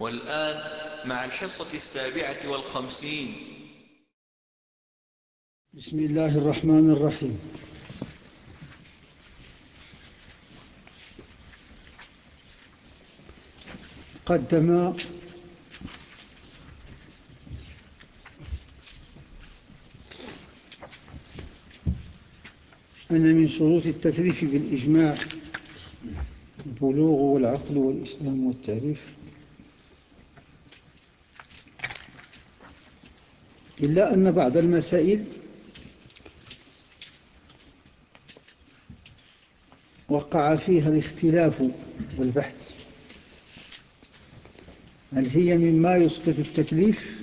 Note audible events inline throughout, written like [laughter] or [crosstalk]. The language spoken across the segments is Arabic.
والآن مع الحصة السابعة والخمسين. بسم الله الرحمن الرحيم. قدم أن من شروط التكليف بالإجماع البلوغ والعقل والإسلام والتعريف. إلا أن بعض المسائل وقع فيها الاختلاف والبحث. هل هي مما يسقط التكليف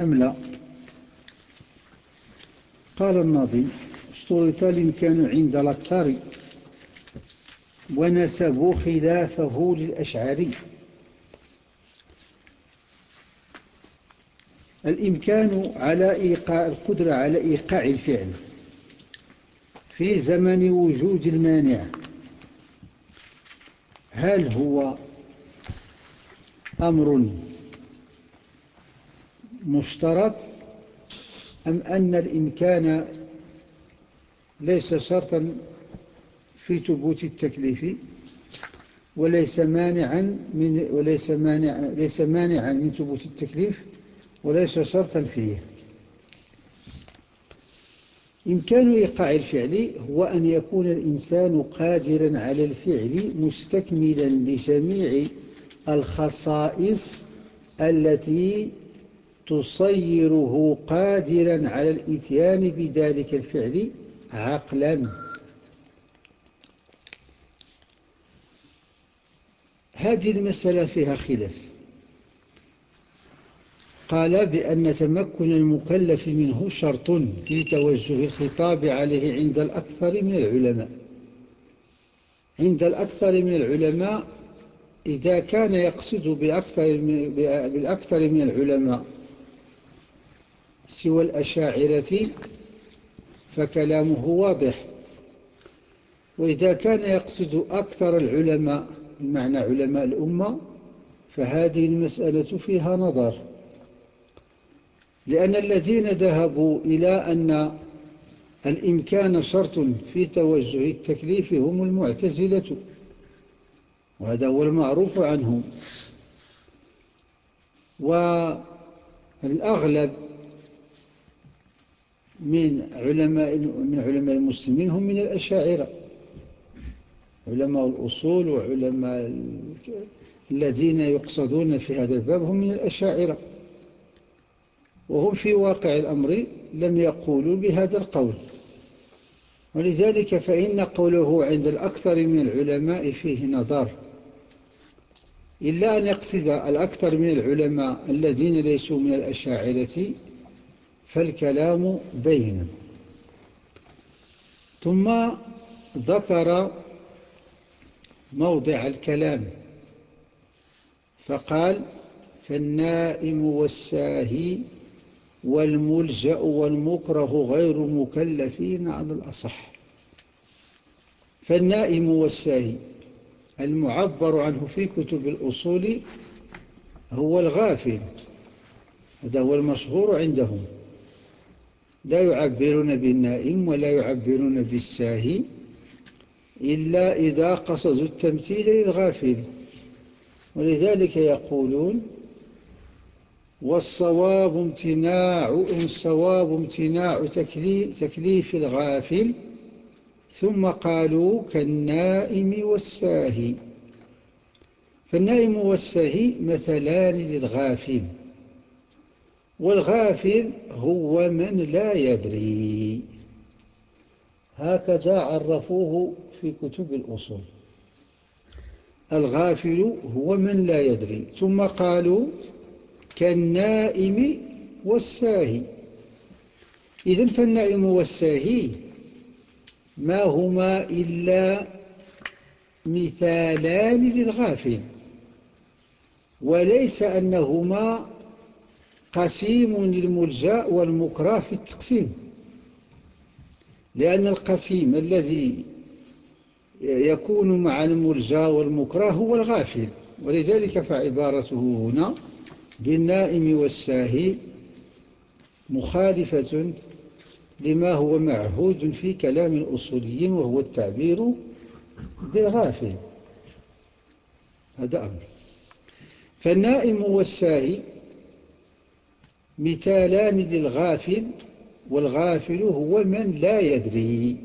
أم لا؟ قال الناظم اشترط الإمكان عند الأكثر ونسبوا خلافه للأشعري. الإمكان على إيقاع القدرة على إيقاع الفعل في زمن وجود المانع. هل هو أمر مشترط أم أن الإمكان ليس شرطا في ثبوت التكليف وليس مانعا من وليس مانع ليس مانعا من ثبوت التكليف؟ وليس شرطا فيه. إمكان إيقاع الفعل هو أن يكون الإنسان قادرا على الفعل مستكملا لجميع الخصائص التي تصيره قادرا على الإتيان بذلك الفعل عقلا. هذه المسألة فيها خلاف. قال بأن تمكن المكلف منه شرط في توجه الخطاب عليه عند الأكثر من العلماء. عند الأكثر من العلماء إذا كان يقصد بأكثر من بالأكثر من العلماء سوى الأشاعرة فكلامه واضح. وإذا كان يقصد أكثر العلماء بمعنى علماء الأمة فهذه المسألة فيها نظر. لأن الذين ذهبوا إلى أن الإمكان شرط في توجه التكليف هم المعتزلة وهذا هو المعروف عنهم. والأغلب من علماء من علماء المسلمين هم من الأشاعرة. علماء الأصول وعلماء الذين يقصدون في هذا الباب هم من الأشاعرة. وهم في واقع الأمر لم يقولوا بهذا القول. ولذلك فإن قوله عند الأكثر من العلماء فيه نظر. إلا أن يقصد الأكثر من العلماء الذين ليسوا من الأشاعرة فالكلام بين. ثم ذكر موضع الكلام. فقال فالنائم والساهي والملجأ والمكره غير مكلفين على الأصح. فالنائم والساهي المعبر عنه في كتب الأصول هو الغافل هذا هو المشهور عندهم. لا يعبرون بالنائم ولا يعبرون بالساهي إلا إذا قصدوا التمثيل للغافل ولذلك يقولون والصواب امتناع الصواب امتناع تكليف, تكليف الغافل. ثم قالوا كالنائم والساهي. فالنائم والساهي مثلان للغافل. والغافل هو من لا يدري. هكذا عرفوه في كتب الأصول. الغافل هو من لا يدري. ثم قالوا كالنائم والساهي. إذن فالنائم والساهي ما هما إلا مثالان للغافل وليس أنهما قسيم للملجأ والمكره في التقسيم. لأن القسيم الذي يكون مع الملجأ والمكره هو الغافل ولذلك فعبارته هنا بالنائم والساهي مخالفة لما هو معهود في كلام الأصوليين وهو التعبير بالغافل هذا أمر. فالنائم والساهي مثالان للغافل والغافل هو من لا يدري.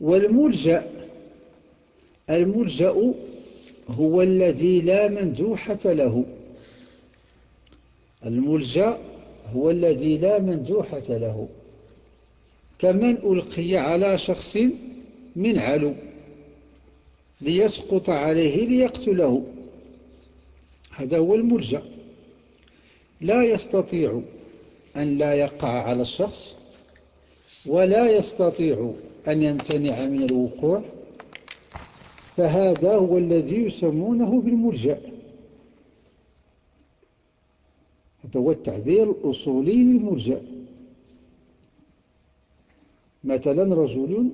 والملجأ الملجأ هو الذي لا مندوحة له. الملجأ هو الذي لا مندوحة له. كمن ألقي على شخص من علو ليسقط عليه ليقتله. هذا هو الملجأ. لا يستطيع أن لا يقع على الشخص ولا يستطيع أن يمتنع من الوقوع. فهذا هو الذي يسمونه بالملجأ هذا هو التعبير الأصولي للملجأ مثلا رجل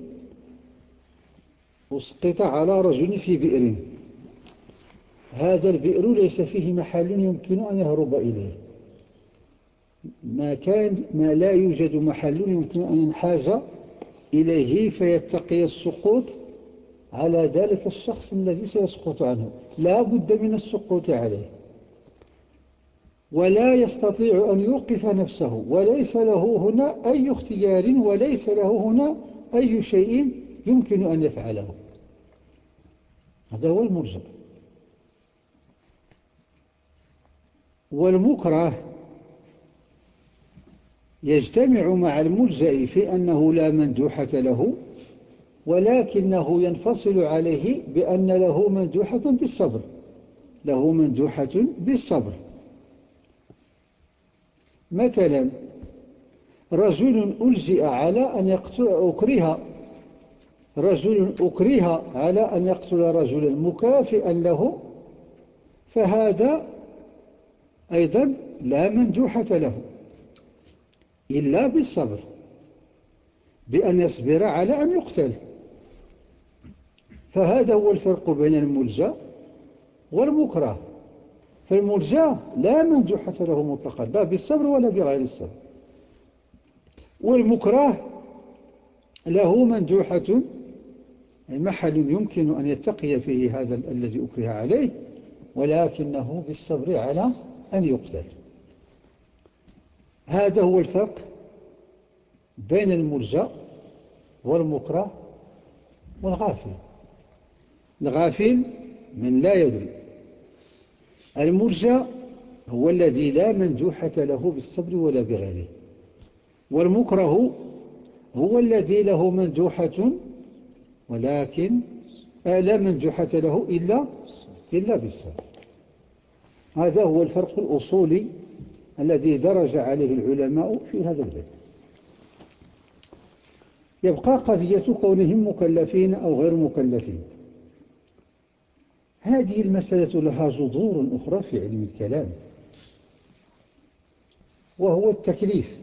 أسقط على رجل في بئر. هذا البئر ليس فيه محل يمكن أن يهرب إليه. ما كان ما لا يوجد محل يمكن أن ينحاز إليه فيتقي السقوط على ذلك الشخص الذي سيسقط عنه. لا بد من السقوط عليه. ولا يستطيع أن يوقف نفسه. وليس له هنا أي اختيار وليس له هنا أي شيء يمكن أن يفعله. هذا هو المرجع. والمكره يجتمع مع الملجأ في أنه لا مندوحة له. ولكنه ينفصل عليه بأن له مندوحة بالصبر. له مندوحة بالصبر. مثلا رجل ألجئ على أن يقتل أكره رجل أكره على أن يقتل رجلا مكافئا له فهذا أيضا لا مندوحة له إلا بالصبر بأن يصبر على أن يقتل فهذا هو الفرق بين الملجأ والمكره. فالملجأ لا منجوحة له مطلقا لا بالصبر ولا بغير الصبر. والمكره له مندوحة محل يمكن أن يتقي فيه هذا الذي أكره عليه ولكنه بالصبر على أن يقتل. هذا هو الفرق بين الملجأ والمكره والغافل. الغافل من لا يدري. المرجى هو الذي لا منجوحة له بالصبر ولا بغيره. والمكره هو الذي له منجوحة ولكن لا منجوحة له إلا, إلا بالصبر. هذا هو الفرق الأصولي الذي درج عليه العلماء في هذا البيت. يبقى قضية كونهم مكلفين أو غير مكلفين. هذه المسألة لها جذور أخرى في علم الكلام وهو التكليف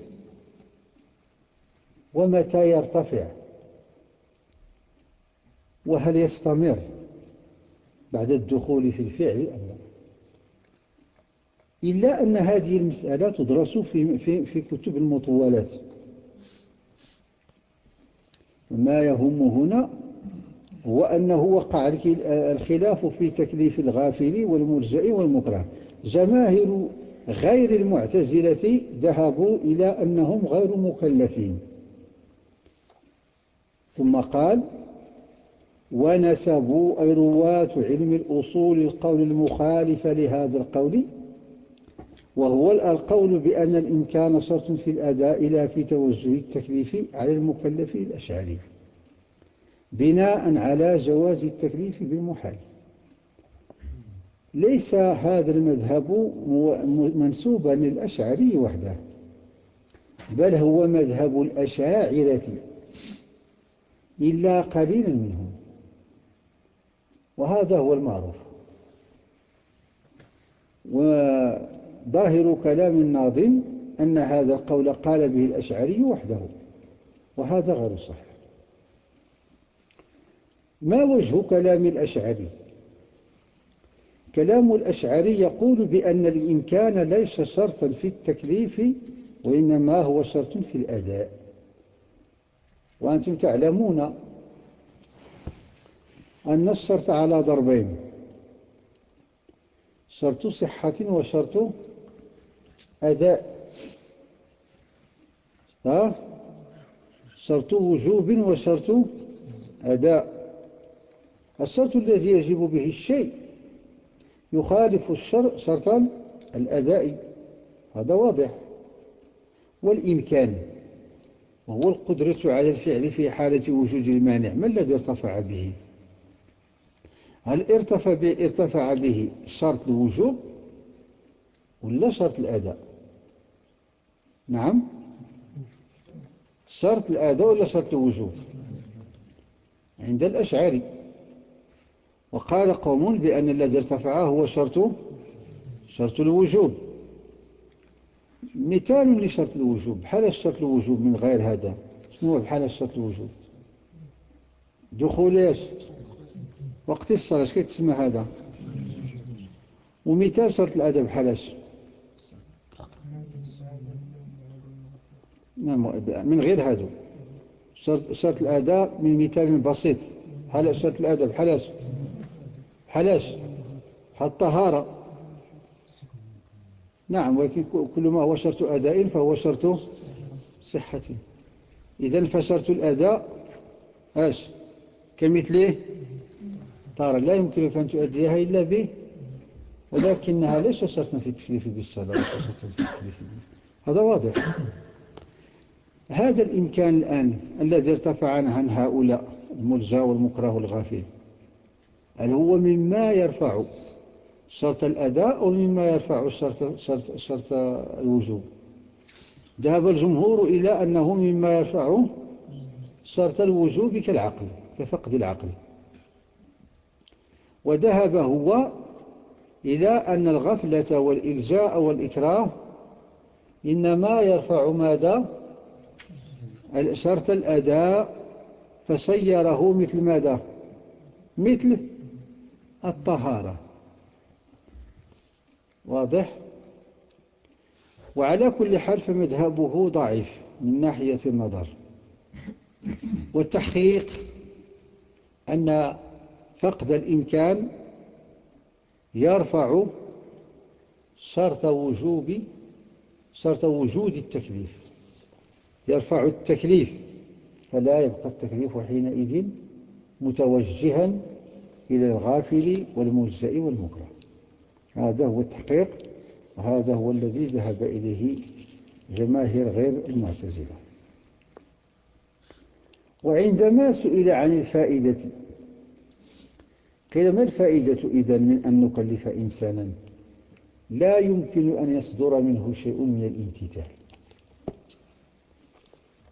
ومتى يرتفع وهل يستمر بعد الدخول في الفعل أم لا. إلا أن هذه المسألة تدرس في, في, في كتب المطولات. ما يهم هنا هو أنه وقع الخلاف في تكليف الغافل والملجأ والمكره. جماهر غير المعتزلة ذهبوا إلى أنهم غير مكلفين. ثم قال ونسبوا أي رواة علم الأصول القول المخالف لهذا القول. وهو القول بأن الإمكان شرط في الأداء لا في توجه التكليف على المكلف الأشعري. بناء على جواز التكليف بالمحال. ليس هذا المذهب منسوبا للأشعري وحده بل هو مذهب الأشاعرة إلا قليلا منهم وهذا هو المعروف. وظاهر كلام الناظم أن هذا القول قال به الأشعري وحده وهذا غير صحيح. ما وجه كلام الأشعري؟ كلام الأشعري يقول بأن الإمكان ليس شرطا في التكليف وإنما هو شرط في الأداء. وأنتم تعلمون أن الشرط على ضربين شرط صحة وشرط أداء. شرط وجوب وشرط أداء. الشرط الذي يجب به الشيء يخالف الشرط شرط الأداء. هذا واضح. والإمكان وهو القدرة على الفعل في حالة وجود المانع. ما الذي ارتفع به؟ هل ارتفع به, ارتفع به شرط الوجوب ولا شرط الأداء؟ نعم. شرط الأداء ولا شرط الوجوب؟ عند الأشعري. وقال قوم بأن الذي ارتفعه هو شرط شرط الوجوب. مثال لشرط الوجوب بحال الشرط الوجوب من غير هذا؟ شنو بحال الشرط الوجوب؟ دخول إيش؟ وقت الصلاة اش كيتسمى هذا؟ ومثال شرط الأدب حلاش من غير هذا شرط, شرط الأداء من مثال بسيط. حال شرط الأدب حلاش حلاش الطهارة نعم ولكن كل ما هو شرط أداء فهو شرط صحة. إذا فشرط الأداء إيش كمثله طار لا يمكنك أن تؤديها إلا به ولكنها ليس شرطا في التكليف بالصلاة شرطا في التكليف. هذا واضح. هذا الإمكان الآن الذي ارتفع عن هؤلاء الملجى والمكره والغافل هل هو مما يرفع شرط الأداء أو مما يرفع شرط, شرط, شرط الوجوب؟ ذهب الجمهور إلى أنه مما يرفع شرط الوجوب كالعقل كفقد العقل. وذهب هو إلى أن الغفلة والإلجاء والإكراه إنما يرفع ماذا؟ شرط الأداء فسيره مثل ماذا؟ مثل الطهارة. واضح؟ وعلى كل حال فمذهبه ضعيف من ناحية النظر. والتحقيق أن فقد الإمكان يرفع شرط وجوب شرط وجود التكليف. يرفع التكليف فلا يبقى التكليف حينئذ متوجها إلى الغافل والمجزئ والمكره. هذا هو التحقيق وهذا هو الذي ذهب إليه جماهير غير المعتزلة. وعندما سئل عن الفائدة قيل ما الفائدة إذا من أن نكلف إنسانا؟ لا يمكن أن يصدر منه شيء من الامتثال.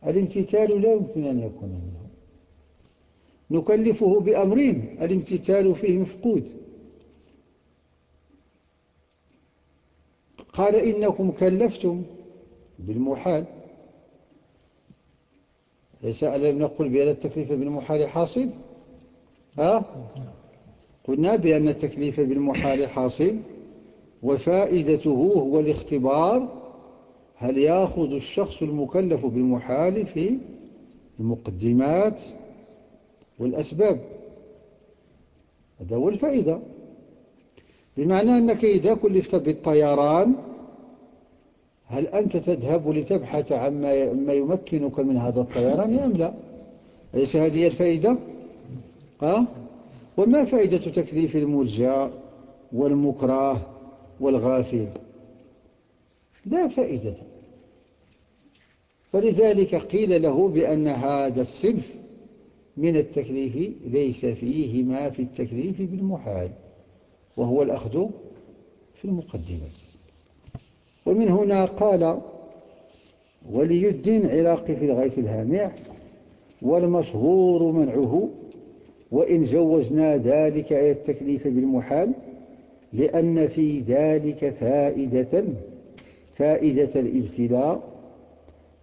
الامتثال لا يمكن أن يكون منه. نكلفه بأمرين الامتثال فيه مفقود. قال إنكم كلفتم بالمحال. ليس ألم نقل بأن التكليف بالمحال حاصل؟ ها؟ قلنا بأن التكليف بالمحال حاصل. وفائدته هو الاختبار هل يأخذ الشخص المكلف بالمحال في المقدمات؟ والأسباب. هذا هو الفائدة. بمعنى أنك إذا كلفت بالطيران هل أنت تذهب لتبحث عما ما يمكنك من هذا الطيران أم لا؟ أليس هذه الفائدة؟ أه؟ وما فائدة تكليف المرجى والمكره والغافل؟ لا فائدة. فلذلك قيل له بأن هذا الصنف من التكليف ليس فيه ما في التكليف بالمحال وهو الأخذ في المقدمة. ومن هنا قال ولي الدين العراقي في الغيث الهامع والمشهور منعه وإن جوزنا ذلك أي التكليف بالمحال لأن في ذلك فائدة فائدة الابتلاء.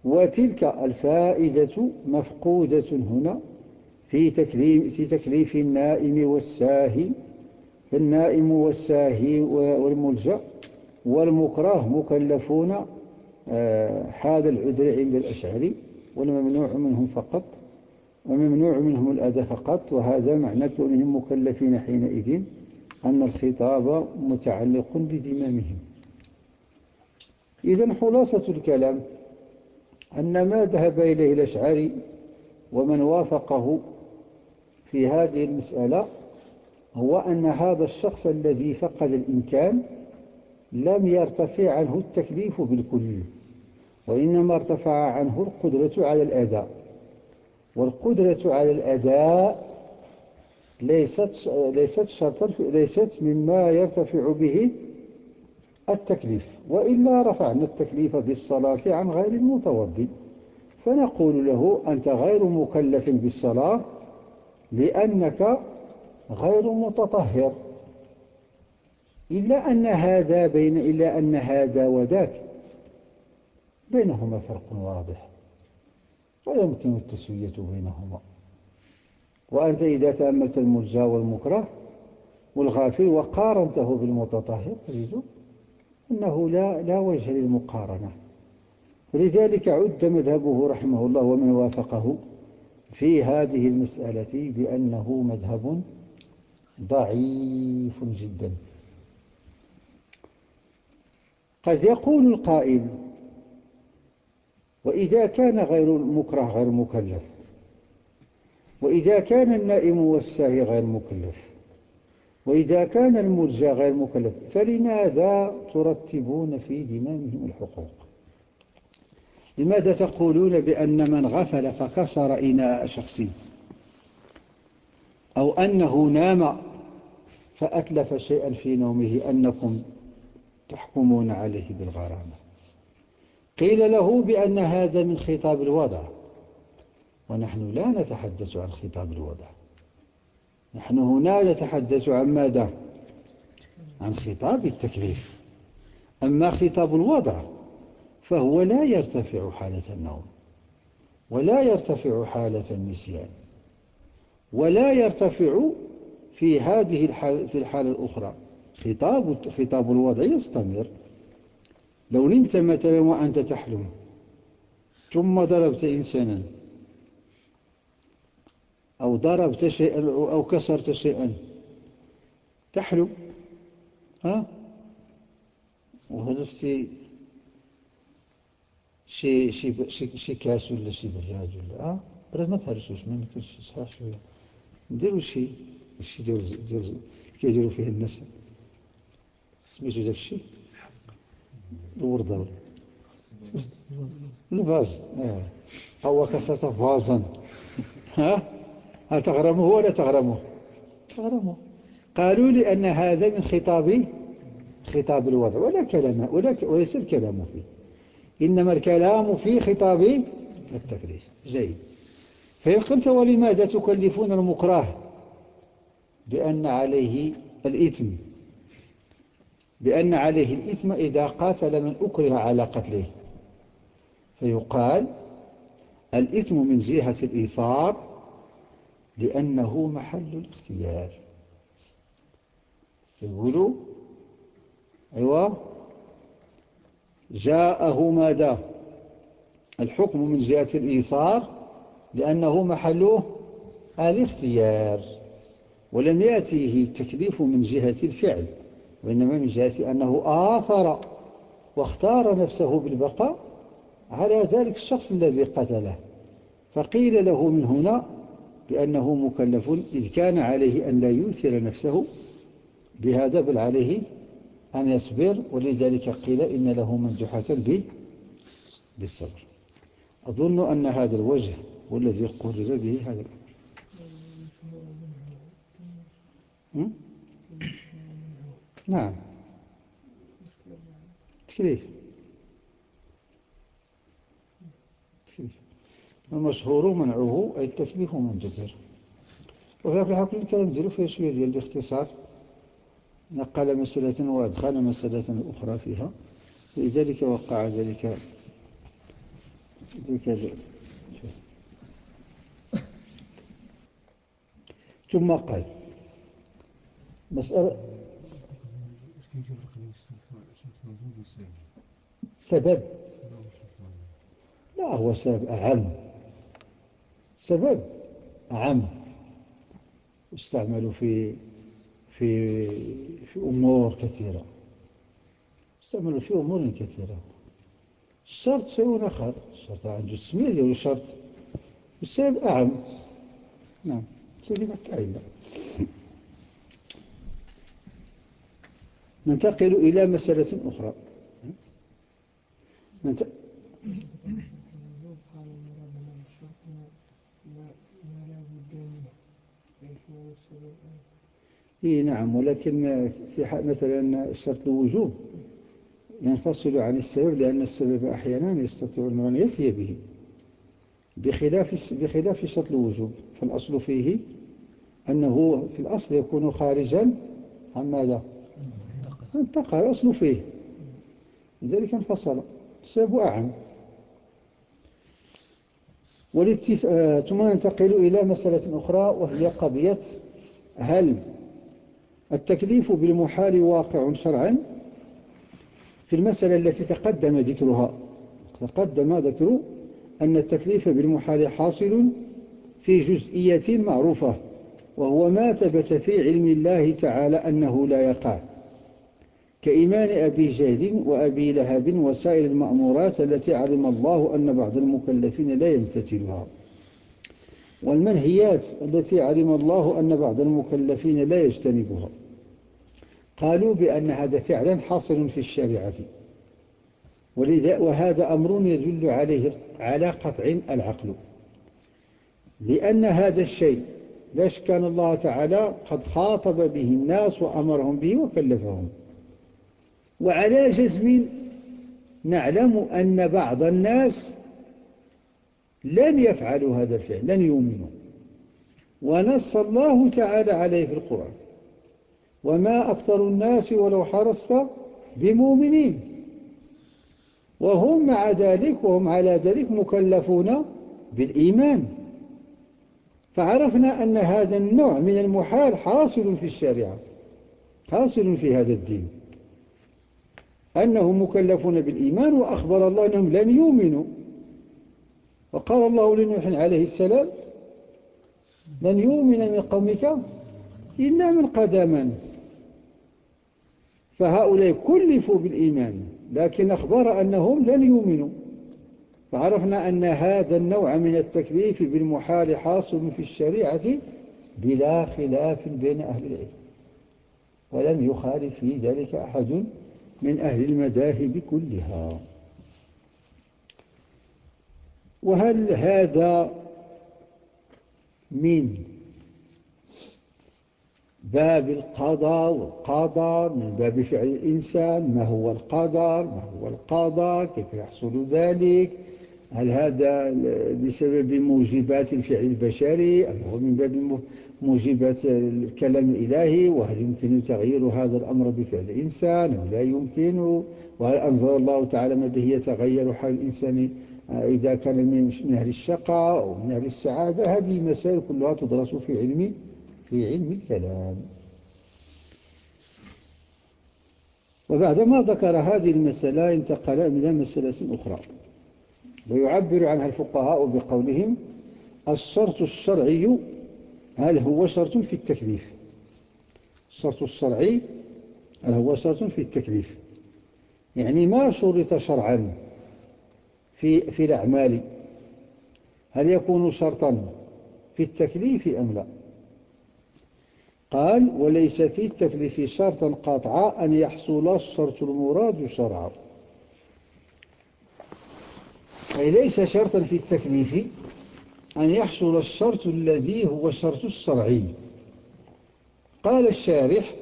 وتلك الفائدة مفقودة هنا في تكليف, في تكليف النائم والساهي. فالنائم والساهي والملجأ والمكره مكلفون آه، هذا العذر عند الأشعري. والممنوع منهم فقط. وممنوع منهم الأذى فقط. وهذا معنى كونهم مكلفين حينئذ أن الخطاب متعلق بذمامهم إذا خلاصة الكلام أن ما ذهب إليه الأشعري ومن وافقه في هذه المسألة هو أن هذا الشخص الذي فقد الإمكان لم يرتفع عنه التكليف بالكل وإنما ارتفع عنه القدرة على الأداء. والقدرة على الأداء ليست ليست شرطا ليست مما يرتفع به التكليف وإلا رفعنا التكليف بالصلاة عن غير المتوضي. فنقول له أنت غير مكلف بالصلاة لأنك غير متطهر. إلا أن هذا بين إلا أن هذا وذاك بينهما فرق واضح. ولا يمكن التسوية بينهما. وأنت إذا تأملت الملجأ والمكره والغافل وقارنته بالمتطهر تجد أنه لا, لا وجه للمقارنة. ولذلك عد مذهبه رحمه الله ومن وافقه. في هذه المسألة بأنه مذهب ضعيف جدا. قد يقول القائل وإذا كان غير المكره غير مكلف وإذا كان النائم والساهي غير مكلف وإذا كان المرجى غير مكلف فلماذا ترتبون في دمامهم الحقوق؟ لماذا تقولون بأن من غفل فكسر إناء شخص؟ أو أنه نام فأتلف شيئا في نومه أنكم تحكمون عليه بالغرامة. قيل له بأن هذا من خطاب الوضع. ونحن لا نتحدث عن خطاب الوضع. نحن هنا نتحدث عن ماذا؟ عن خطاب التكليف. أما خطاب الوضع فهو لا يرتفع حالة النوم ولا يرتفع حالة النسيان ولا يرتفع في هذه الحالة في الحالة الأخرى. خطاب خطاب الوضع يستمر. لو نمت مثلا وأنت تحلم ثم ضربت إنسانا أو ضربت شيئا أو كسرت شيئا تحلم. ها؟ وهذا شي شي شي شي كاس ولا شي براج ولا آه براد ما تهرسوش ما يمكنش صحيح شوية. نديروا شي شي ديال ديال كيديروا فيه الناس. سميتو داك الشيء؟ الوردة. الفاز آه. هو كسرت فازا. ها؟ هل تغرمه ولا تغرمه؟ تغرمه. قالوا لأن هذا من خطاب خطاب الوضع ولا كلام ولا وليس الكلام فيه. إنما الكلام في خطاب التكليف. جيد. فإن قلت ولماذا تكلفون المكره؟ بأن عليه الإثم. بأن عليه الإثم إذا قاتل من أكره على قتله. فيقال الإثم من جهة الإيثار لأنه محل الاختيار. يقولوا أيوة جاءه ماذا الحكم من جهة الإيثار لأنه محل الاختيار ولم يأتيه التكليف من جهة الفعل وإنما من جهة أنه آثر واختار نفسه بالبقاء على ذلك الشخص الذي قتله. فقيل له من هنا بأنه مكلف إذ كان عليه أن لا يؤثر نفسه بهذا بل عليه أن يصبر ولذلك قيل إن له منجحة بالصبر. أظن أن هذا الوجه هو الذي قرر به هذا الأمر. نعم. تكليف. تكليف. المشهور منعه أي التكليف من دبر وهذا في الحقيقة الكلام ديالو فيه شوية ديال الاختصار. نقل مسألة وأدخل مسألة أخرى فيها. لذلك وقع ذلك ذلك ثم قال مسألة سبب. لا هو سبب أعم. سبب أعم. يستعمل في في في أمور كثيرة. يستعمل في أمور كثيرة. الشرط شيء آخر. الشرط عنده السمية ديال شرط السبب أعم. نعم. سيدي كاينة ننتقل إلى مسألة أخرى. ننت... إيه نعم ولكن في حال مثلا شرط الوجوب ينفصل عن السبب لأن السبب أحيانا يستطيع أن يأتي به بخلاف بخلاف شرط الوجوب. فالأصل فيه أنه في الأصل يكون خارجا عن ماذا؟ انتقل. الأصل فيه. لذلك انفصل. السبب أعم. ثم ننتقل إلى مسألة أخرى وهي قضية هل التكليف بالمحال واقع شرعا في المسألة التي تقدم ذكرها. تقدم ذكر أن التكليف بالمحال حاصل في جزئية معروفة وهو ما ثبت في علم الله تعالى أنه لا يقع. كإيمان أبي جهل وأبي لهب وسائر المأمورات التي علم الله أن بعض المكلفين لا يمتثلها. والمنهيات التي علم الله أن بعض المكلفين لا يجتنبها. قالوا بأن هذا فعلا حاصل في الشريعة. ولذا وهذا أمر يدل عليه على قطع العقل. لأن هذا الشيء لاش كان الله تعالى قد خاطب به الناس وأمرهم به وكلفهم. وعلى جزم نعلم أن بعض الناس لن يفعلوا هذا الفعل لن يؤمنوا. ونص الله تعالى عليه في القرآن. وما أكثر الناس ولو حرصت بمؤمنين. وهم مع ذلك وهم على ذلك مكلفون بالإيمان. فعرفنا أن هذا النوع من المحال حاصل في الشريعة حاصل في هذا الدين. أنهم مكلفون بالإيمان وأخبر الله أنهم لن يؤمنوا. وقال الله لنوح عليه السلام لن يؤمن من قومك إلا من قدما. فهؤلاء كلفوا بالإيمان لكن أخبر أنهم لن يؤمنوا. فعرفنا أن هذا النوع من التكليف بالمحال حاصل في الشريعة بلا خلاف بين أهل العلم ولم يخالف في ذلك أحد من أهل المذاهب كلها. وهل هذا من باب القضاء والقدر من باب فعل الإنسان؟ ما هو القدر ما هو القضاء؟ كيف يحصل ذلك؟ هل هذا بسبب موجبات الفعل البشري؟ أم هو من باب موجبات الكلام الإلهي؟ وهل يمكن تغيير هذا الأمر بفعل الإنسان؟ أو لا يمكن؟ وهل أنزل الله تعالى ما به يتغير حال الإنسان إذا كان من أهل الشقاء أو من أهل السعادة هذه مسائل كلها تدرس في علم في علم الكلام. وبعدما ذكر هذه المسألة انتقل إلى مسألة أخرى ويعبر عنها الفقهاء بقولهم الشرط الشرعي هل هو شرط في التكليف؟ الشرط الشرعي هل هو شرط في التكليف؟ يعني ما شرط شرعا؟ في, في الأعمال. هل يكون شرطا في التكليف أم لا؟ قال وليس في التكليف شرطا قاطعا أن يحصل الشرط المراد شرعا. أي ليس شرطا في التكليف أن يحصل الشرط الذي هو الشرط الشرعي. قال الشارح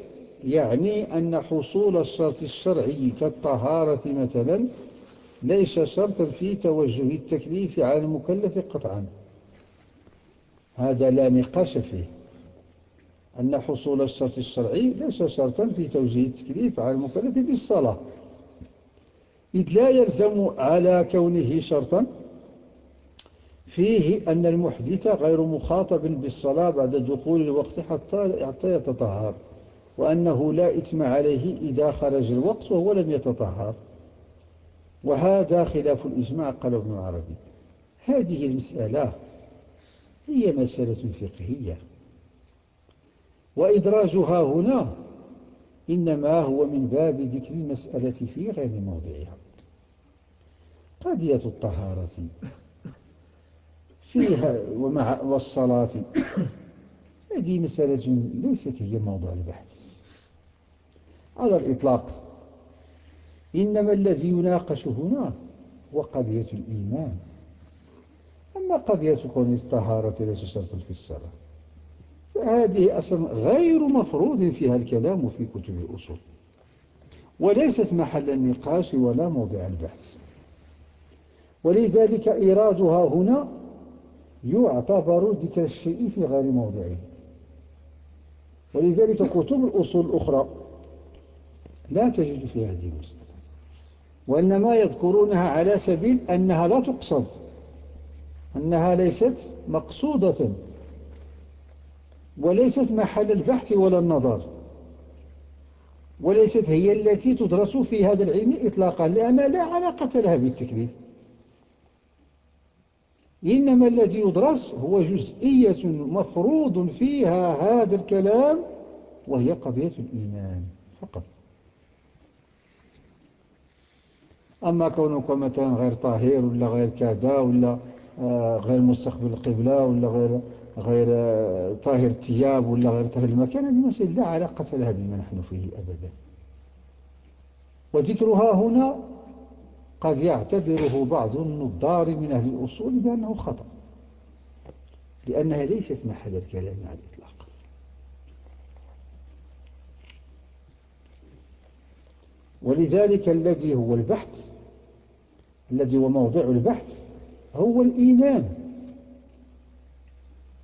يعني أن حصول الشرط الشرعي كالطهارة مثلا ليس شرطا في توجه التكليف على المكلف قطعا. هذا لا نقاش فيه. أن حصول الشرط الشرعي ليس شرطا في توجيه التكليف على المكلف بالصلاة. إذ لا يلزم على كونه شرطا فيه أن المحدث غير مخاطب بالصلاة بعد دخول الوقت حتى يتطهر وأنه لا إثم عليه إذا خرج الوقت وهو لم يتطهر. وهذا خلاف الإجماع قال ابن العربي. هذه المسألة هي مسألة فقهية. وإدراجها هنا إنما هو من باب ذكر المسألة في غير موضعها. قضية الطهارة فيها ومع والصلاة. هذه مسألة ليست هي موضوع البحث. على الإطلاق إنما الذي يناقش هنا هو قضية الإيمان. أما قضية كون الطهارة ليس شرطا في الصلاة فهذه أصلا غير مفروض فيها الكلام في كتب الأصول وليست محل النقاش ولا موضع البحث. ولذلك إيرادها هنا يعتبر ذكر الشيء في غير موضعه. ولذلك كتب الأصول الأخرى لا تجد في هذه المسألة. وإنما يذكرونها على سبيل أنها لا تقصد أنها ليست مقصودة وليست محل البحث ولا النظر وليست هي التي تدرس في هذا العلم إطلاقا لأن لا علاقة لها بالتكليف إنما الذي يدرس هو جزئية مفروض فيها هذا الكلام وهي قضية الإيمان فقط. أما كونك مثلا غير طاهر ولا غير كذا ولا آه، غير مستقبل القبلة ولا غير غير آه، طاهر الثياب ولا غير طاهر المكان هذه مسائل لا علاقة لها بما نحن فيه أبدا. وذكرها هنا قد يعتبره بعض النظار من أهل الأصول بأنه خطأ لأنها ليست محل الكلام على الإطلاق. ولذلك الذي هو البحث الذي هو موضع البحث هو الإيمان.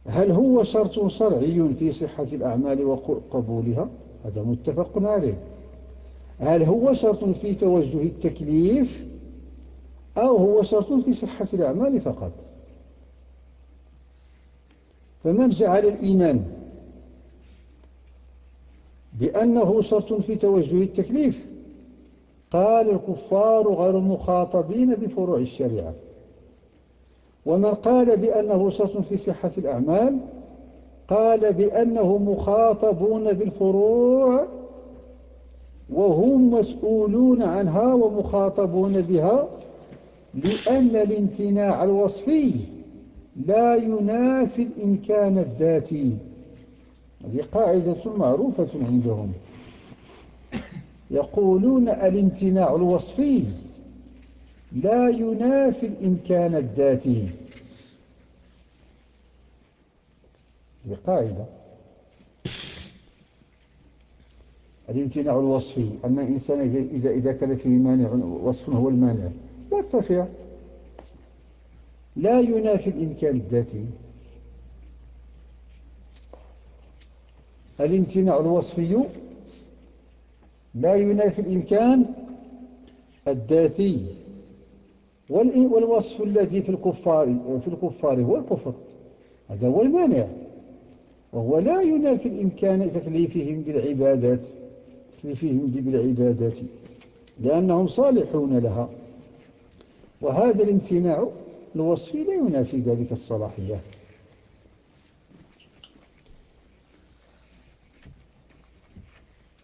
هل هو شرط شرعي في صحة الأعمال وقبولها؟ هذا متفق عليه. هل هو شرط في توجه التكليف أو هو شرط في صحة الأعمال فقط؟ فمن جعل الإيمان بأنه شرط في توجه التكليف؟ قال الكفار غير المخاطبين بفروع الشريعة. ومن قال بأنه شرط في صحة الأعمال قال بأنه مخاطبون بالفروع وهم مسؤولون عنها ومخاطبون بها لأن الامتناع الوصفي لا ينافي الإمكان الذاتي. هذه قاعدة معروفة عندهم. يقولون الامتناع الوصفي لا ينافي الإمكان الذاتي. هذه قاعدة. الامتناع الوصفي أن الإنسان إذا, إذا كان فيه مانع وصف هو المانع. يرتفع. لا ينافي الإمكان الذاتي. الامتناع الوصفي لا ينافي الإمكان الذاتي والوصف الذي في الكفار في الكفار هو الكفر. هذا هو المانع. وهو لا ينافي الإمكان تكليفهم بالعبادات تكليفهم بالعبادات لأنهم صالحون لها. وهذا الامتناع الوصفي لا ينافي ذلك الصلاحية.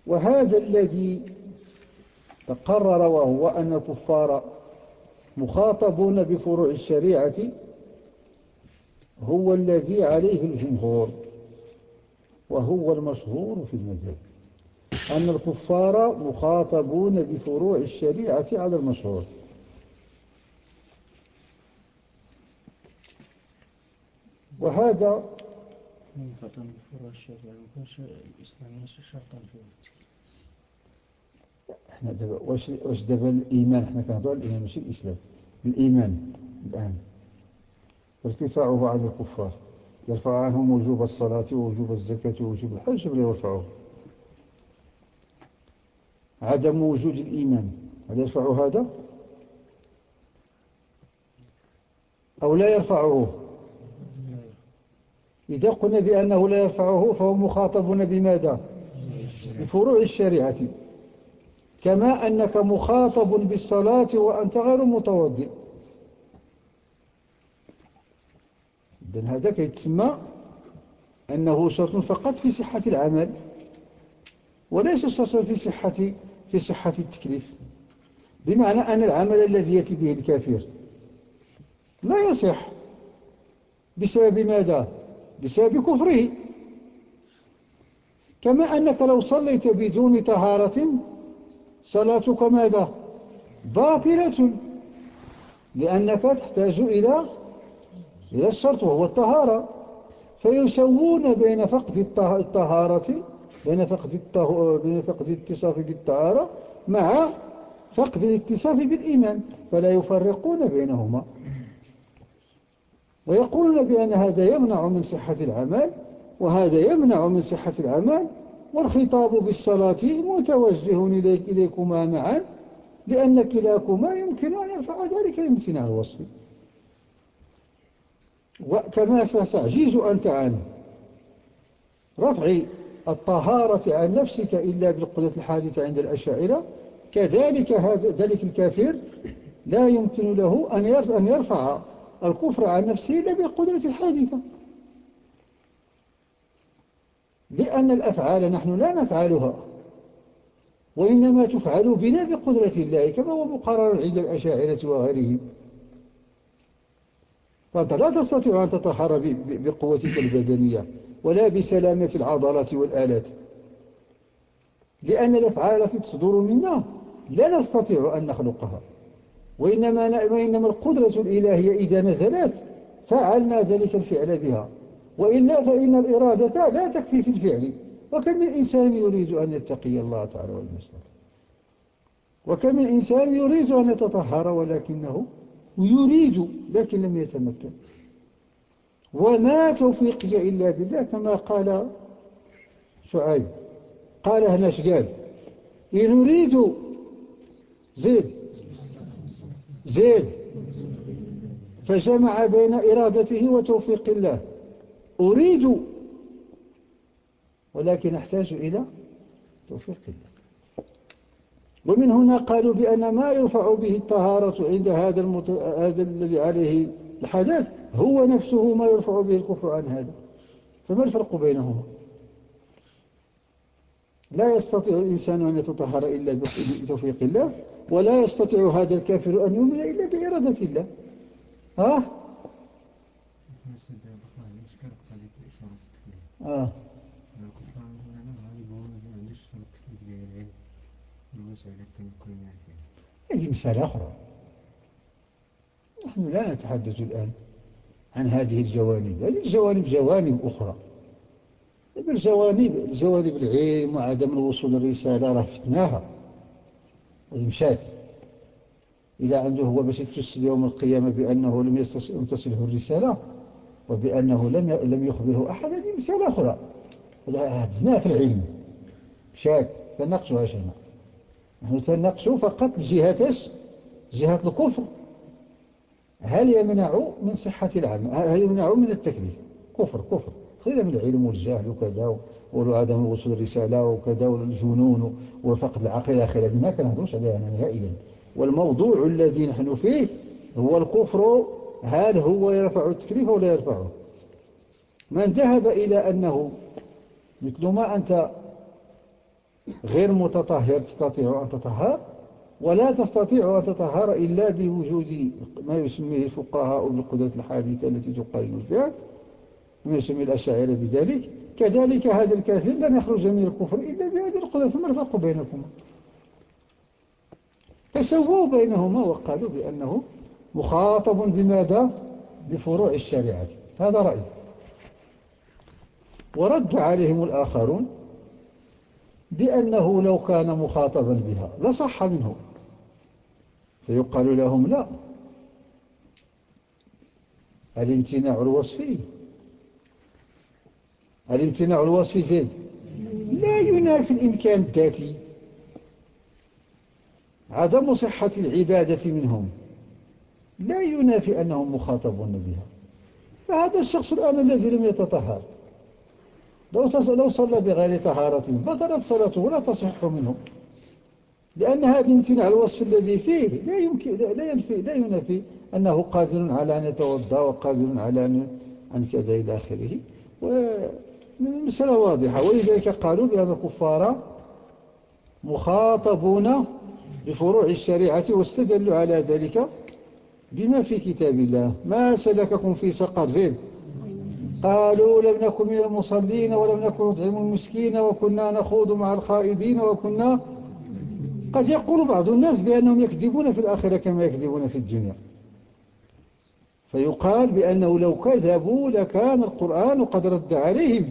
وهذا الذي تقرر وهو أن الكفار مخاطبون بفروع الشريعة هو الذي عليه الجمهور وهو المشهور في المذهب. أن الكفار مخاطبون بفروع الشريعة على المشهور. وهذا مخاطب بفروع الشريعة ما الإسلام ماشي شرطا في إحنا دابا واش واش دابا الإيمان إحنا كنهضروا على الإيمان ماشي الإسلام الإيمان الآن. ارتفاعه عن الكفار يرفع عنهم وجوب الصلاة ووجوب الزكاة ووجوب الحج ولا يرفعه عدم وجود الإيمان هل يرفع هذا؟ أو لا يرفعه؟ إذا قلنا بأنه لا يرفعه فهو مخاطبون بماذا؟ بفروع الشريعة. كما أنك مخاطب بالصلاة وأنت غير متوضئ. إذن هذا كيتسمى أنه شرط فقط في صحة العمل وليس شرطا في صحة في صحة التكليف. بمعنى أن العمل الذي يأتي به الكافر لا يصح. بسبب ماذا؟ بسبب كفره. كما أنك لو صليت بدون طهارة صلاتك ماذا؟ باطلة لأنك تحتاج إلى إلى الشرط وهو الطهارة. فيسوون بين فقد الطهارة بين فقد بين فقد الاتصاف بالطهارة مع فقد الاتصاف بالإيمان فلا يفرقون بينهما. ويقولون بأن هذا يمنع من صحة العمل وهذا يمنع من صحة العمل والخطاب بالصلاة متوجه إليكما معا لأن كلاكما يمكن أن يرفع ذلك الامتناع الوصفي وكما ستعجيز أنت عن رفع الطهارة عن نفسك إلا بالقدرة الحادثة عند الأشاعرة كذلك هذا ذلك الكافر لا يمكن له أن يرفع الكفر عن نفسه إلا بالقدرة الحادثة. لأن الأفعال نحن لا نفعلها وإنما تفعل بنا بقدرة الله كما هو مقرر عند الأشاعرة وغيرهم. فأنت لا تستطيع أن تطهر بقوتك البدنية ولا بسلامة العضلات والآلات. لأن الأفعال التي تصدر منا لا نستطيع أن نخلقها وإنما, وإنما القدرة الإلهية إذا نزلت فعلنا ذلك الفعل بها. وإلا فإن الإرادة لا تكفي في الفعل. وكم من إنسان يريد أن يتقي الله تعالى والمستقى وكم من إنسان يريد أن يتطهر ولكنه يريد لكن لم يتمكن؟ وما توفيقي إلا بالله كما قال شعيب. قال هناش قال إن نريد زيد زيد فجمع بين إرادته وتوفيق الله. أريد ولكن أحتاج إلى توفيق الله. ومن هنا قالوا بأن ما يرفع به الطهارة عند هذا, المت... هذا الذي عليه الحدث هو نفسه ما يرفع به الكفر عن هذا. فما الفرق بينهما؟ لا يستطيع الإنسان أن يتطهر إلا بتوفيق الله ولا يستطيع هذا الكافر أن يؤمن إلا بإرادة الله. ها؟ آه. هذه مسألة أخرى. نحن لا نتحدث الآن عن هذه الجوانب هذه الجوانب جوانب أخرى. بالجوانب جوانب العلم وعدم الوصول للرسالة راه فتناها. هذه مشات. إذا عنده هو باش يتجسد يوم القيامة بأنه لم تصله الرسالة وبأنه لم لم يخبره أحد هذه مسألة أخرى. هذا زنا في العلم. مشات تناقشوا هنا نحن تناقشوا فقط جهة جهة الكفر. هل يمنع من صحة العمل؟ هل يمنع من التكليف؟ كفر كفر. خلينا من العلم والجهل وكذا وعدم الوصول الرسالة وكذا والجنون وفقد العقل إلى آخره. ما كنهضروش عليها نهائيا. والموضوع الذي نحن فيه هو الكفر هل هو يرفع التكليف ولا يرفعه؟ من ذهب إلى أنه مثل ما أنت غير متطهر تستطيع أن تطهر ولا تستطيع أن تطهر إلا بوجود ما يسميه الفقهاء بالقدرة الحادثة التي تقارن الفعل ما يسمي الأشاعرة بذلك. كذلك هذا الكافر لن يخرج من الكفر إلا بهذه القدرة فما الفرق بينكما؟ فسووا بينهما وقالوا بأنه مخاطب بماذا؟ بفروع الشريعة. هذا رأي ورد عليهم الآخرون بأنه لو كان مخاطبا بها لصح منه فيقال لهم لا. الامتناع الوصفي. الامتناع الوصفي زيد. لا ينافي الإمكان الذاتي عدم صحة العبادة منهم. لا ينافي أنهم مخاطبون بها. فهذا الشخص الآن الذي لم يتطهر. لو لو صلى بغير طهارة بطلت صلاته ولا تصح منه. لأن هذا الامتناع الوصف الذي فيه لا يمكن لا ينفي لا ينفي أنه قادر على أن يتوضأ وقادر على أن كذا إلى آخره. والمسألة واضحة. ولذلك قالوا بأن الكفار مخاطبون بفروع الشريعة واستدلوا على ذلك. بما في كتاب الله؟ ما سلككم في سقر؟ زين. قالوا لم نكن من المصلين ولم نكن نطعم المسكين وكنا نخوض مع الخائدين وكنا. قد يقول بعض الناس بأنهم يكذبون في الآخرة كما يكذبون في الدنيا. فيقال بأنه لو كذبوا لكان القرآن قد رد عليهم.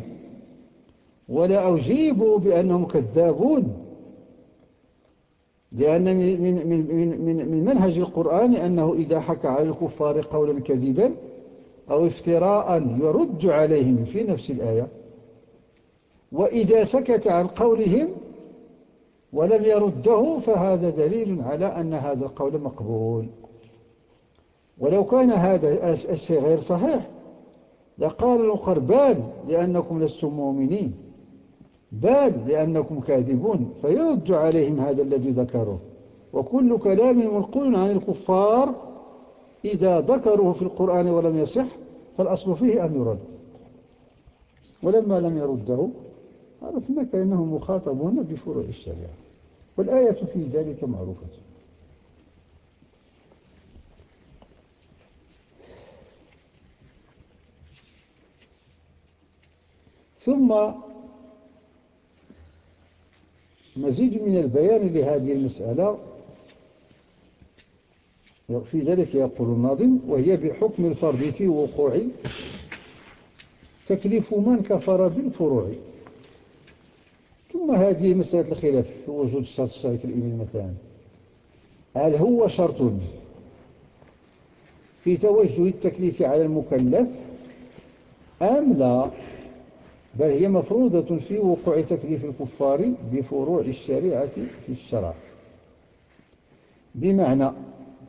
ولا أجيبوا بأنهم كذابون. لأن من, من, من, من, من منهج القرآن أنه إذا حكى على الكفار قولا كذبا أو افتراء يرد عليهم في نفس الآية. وإذا سكت عن قولهم ولم يرده فهذا دليل على أن هذا القول مقبول. ولو كان هذا الشيء غير صحيح لقال القربان لأنكم لستم مؤمنين. بل لأنكم كاذبون فيرد عليهم هذا الذي ذكره وكل كلام منقول عن الكفار إذا ذكروه في القرآن ولم يصح فالأصل فيه أن يرد. ولما لم يرده عرفنا كأنهم مخاطبون بفروع الشريعة. والآية في ذلك معروفة. ثم مزيد من البيان لهذه المسألة. في ذلك يقول الناظم وهي بحكم الفرد في وقوع تكليف من كفر بالفروع. ثم هذه مسألة الخلاف في وجود الشرط الشرعي الإيمان مثلا. هل هو شرط في توجه التكليف على المكلف أم لا؟ بل هي مفروضة في وقوع تكليف الكفار بفروع الشريعة في الشرع. بمعنى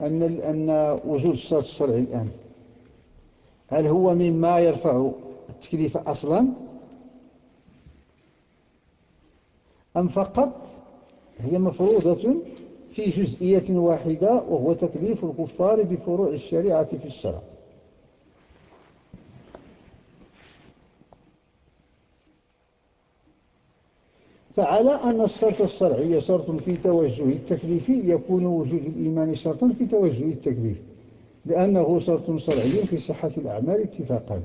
أن أن وجود الشرط الشرعي الآن هل هو مما يرفع التكليف أصلا؟ أم فقط هي مفروضة في جزئية واحدة وهو تكليف الكفار بفروع الشريعة في الشرع؟ فعلى أن الشرط الشرعي شرط في توجه التكليف يكون وجود الإيمان شرطا في توجه التكليف لأنه شرط شرعي في صحة الأعمال اتفاقا.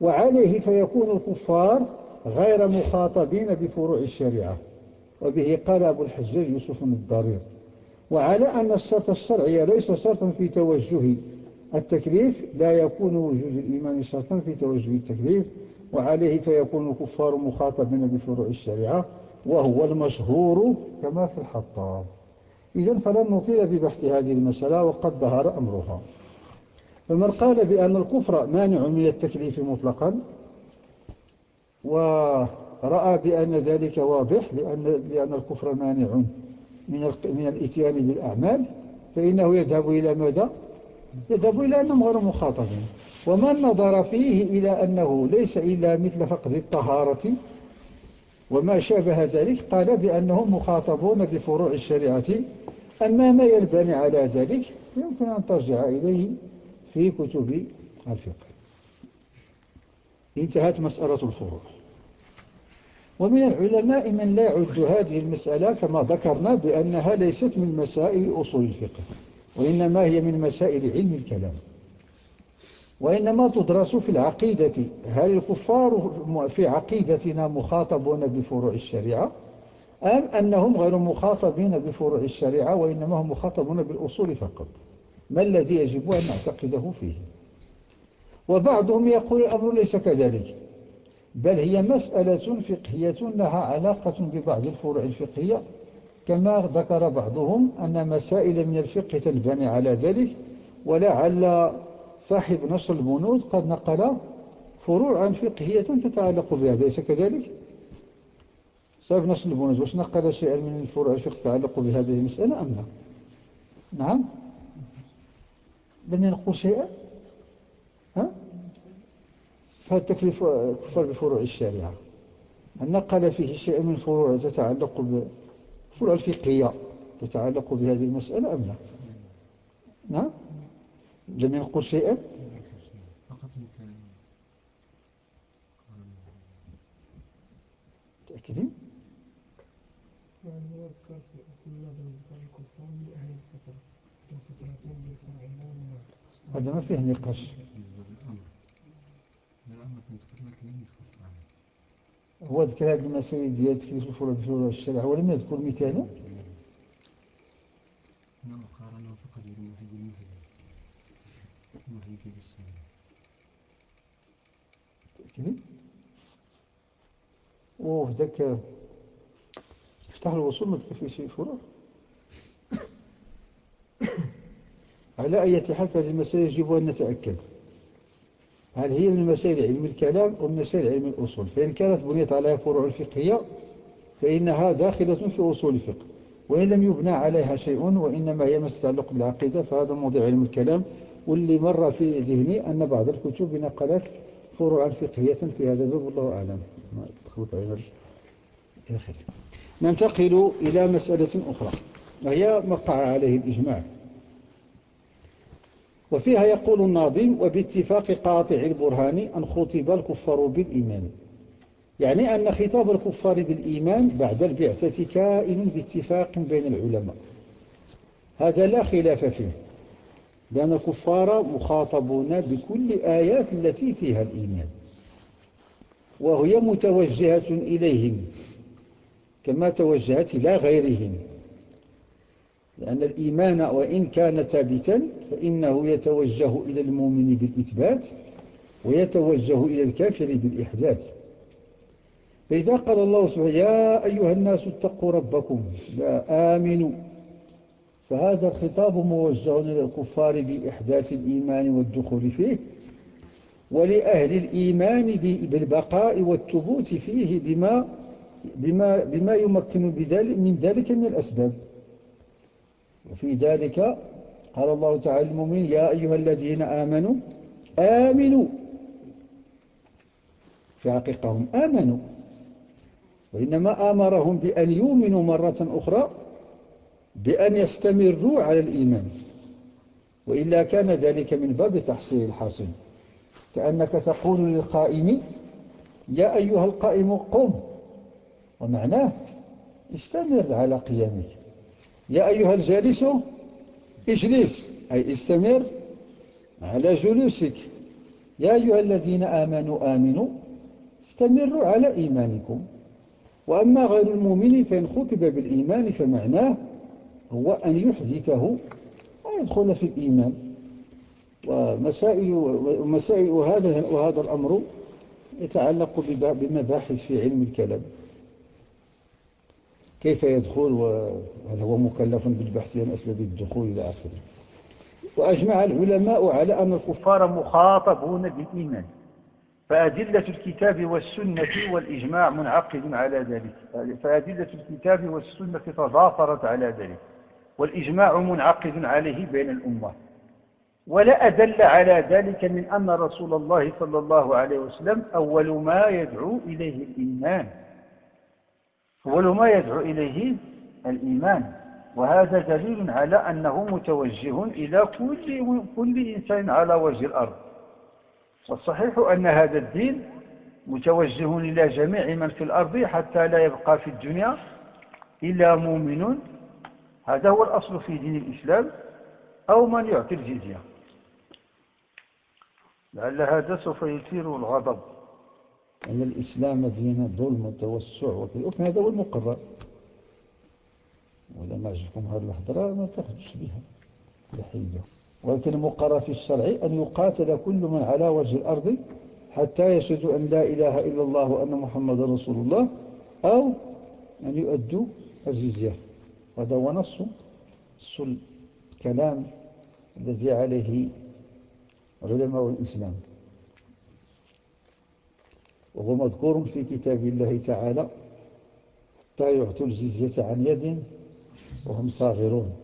وعليه فيكون الكفار غير مخاطبين بفروع الشريعة وبه قال أبو الحجاج يوسف الضرير. وعلى أن الشرط الشرعي ليس شرطا في توجه التكليف لا يكون وجود الإيمان شرطا في توجه التكليف وعليه فيكون الكفار مخاطبين بفروع الشريعة وهو المشهور كما في الحطاب إذن فلن نطيل ببحث هذه المسألة وقد ظهر أمرها. فمن قال بأن الكفر مانع من التكليف مطلقا ورأى بأن ذلك واضح لأن, لأن الكفر مانع من من الإتيان بالأعمال فإنه يذهب إلى ماذا؟ يذهب إلى أنهم غير مخاطبين. ومن نظر فيه إلى أنه ليس إلا مثل فقد الطهارة؟ وما شابه ذلك قال بأنهم مخاطبون بفروع الشريعة. أما ما يلبني على ذلك يمكن أن ترجع إليه في كتب الفقه. انتهت مسألة الفروع. ومن العلماء من لا يعد هذه المسألة كما ذكرنا بأنها ليست من مسائل أصول الفقه وإنما هي من مسائل علم الكلام. وإنما تدرس في العقيدة. هل الكفار في عقيدتنا مخاطبون بفروع الشريعة؟ أم أنهم غير مخاطبين بفروع الشريعة وإنما هم مخاطبون بالأصول فقط؟ ما الذي يجب أن نعتقده فيه؟ وبعضهم يقول الأمر ليس كذلك بل هي مسألة فقهية لها علاقة ببعض الفروع الفقهية. كما ذكر بعضهم أن مسائل من الفقه تنبني على ذلك ولعل صاحب نشر البنود قد نقل فروعا فقهية تتعلق بهذا ليس كذلك؟ صاحب نشر البنود واش نقل شيئا من الفروع الفقه تتعلق بهذه المسألة أم لا؟ نعم لم ينقل شيئا؟ ها؟ فهل تكلف كفر بفروع الشريعة نقل فيه شيء من فروع تتعلق بالفروع الفقهية تتعلق بهذه المسألة أم لا نعم لم ينقل شيئا؟ متأكدين؟ يعني يذكر في كل ذكر الكفار من أهل الفترة. هذا ما فيه نقاش. هو ذكر هذه المسائل ديال تكليف الفروع بفروع الشرع ولم يذكر مثالا نعم قارنا فقط بالموحد الموحد الموحد بالسلام متأكدين وفي ذاك افتح الوصول ما تكفي شيء فروع [coughs] على أي حال هذه المسائل يجب أن نتأكد؟ هل هي من مسائل علم الكلام أو من مسائل علم الأصول؟ فإن كانت بنيت عليها فروع الفقهية فإنها داخلة في أصول الفقه وإن لم يبنى عليها شيء وإنما هي ما تتعلق بالعقيدة فهذا موضوع علم الكلام. واللي مر في ذهني أن بعض الكتب نقلت فروعا فقهية في هذا الباب والله أعلم. ما دخلت على الآخر ننتقل إلى مسألة أخرى وهي مقع عليه الإجماع. وفيها يقول الناظم وباتفاق قاطع البرهان أن خطب الكفار بالإيمان. يعني أن خطاب الكفار بالإيمان بعد البعثة كائن باتفاق بين العلماء. هذا لا خلاف فيه. لأن الكفار مخاطبون بكل آيات التي فيها الإيمان. وهي متوجهة إليهم كما توجهت إلى غيرهم. لأن الإيمان وإن كان ثابتا فإنه يتوجه إلى المؤمن بالإثبات ويتوجه إلى الكافر بالإحداث. فإذا قال الله سبحانه يا أيها الناس اتقوا ربكم لا آمنوا. فهذا الخطاب موجه إلى الكفار بإحداث الإيمان والدخول فيه ولأهل الإيمان بالبقاء والثبوت فيه بما, بما, بما يمكن من ذلك من الأسباب. وفي ذلك قال الله تعالى للمؤمنين يا أيها الذين آمنوا آمنوا. في حقيقة آمنوا وإنما آمرهم بأن يؤمنوا مرة أخرى بأن يستمروا على الإيمان. وإلا كان ذلك من باب تحصيل الحاصل. كأنك تقول للقائم يا أيها القائم قم. ومعناه استمر على قيامك. يا أيها الجالس اجلس. أي استمر على جلوسك. يا أيها الذين آمنوا آمنوا. استمروا على إيمانكم. وأما غير المؤمن فإن خطب بالإيمان فمعناه هو أن يحدثه ويدخل في الإيمان. ومسائل, ومسائل وهذا, وهذا الأمر يتعلق بمباحث في علم الكلام. كيف يدخل وهل هو مكلف بالبحث عن أسباب الدخول إلى آخره. وأجمع العلماء على أن الكفار مخاطبون بالإيمان. فأدلة الكتاب والسنة والإجماع منعقد على ذلك. فأدلة الكتاب والسنة تضافرت على ذلك. والإجماع منعقد عليه بين الأمة. ولا أدل على ذلك من أن رسول الله صلى الله عليه وسلم أول ما يدعو إليه الإيمان. أول ما يدعو إليه الإيمان. وهذا دليل على أنه متوجه إلى كل, كل إنسان على وجه الأرض. والصحيح أن هذا الدين متوجه إلى جميع من في الأرض حتى لا يبقى في الدنيا إلا مؤمن هذا هو الأصل في دين الإسلام أو من يعطي الجزية. لعل هذا سوف يثير الغضب. أن الإسلام دين ظلم وتوسع وكذا. هذا هو المقرر. وإذا ما عجبكم هذه الحضرة؟ ما تاخذوش بها. بحية ولكن المقرر في الشرع أن يقاتل كل من على وجه الأرض حتى يشهدوا أن لا إله إلا الله وأن محمد رسول الله أو أن يؤدوا الجزية. هذا هو نص الكلام الذي عليه علماء الإسلام. وهو مذكور في كتاب الله تعالى حتى يعطوا الجزية عن يد وهم صاغرون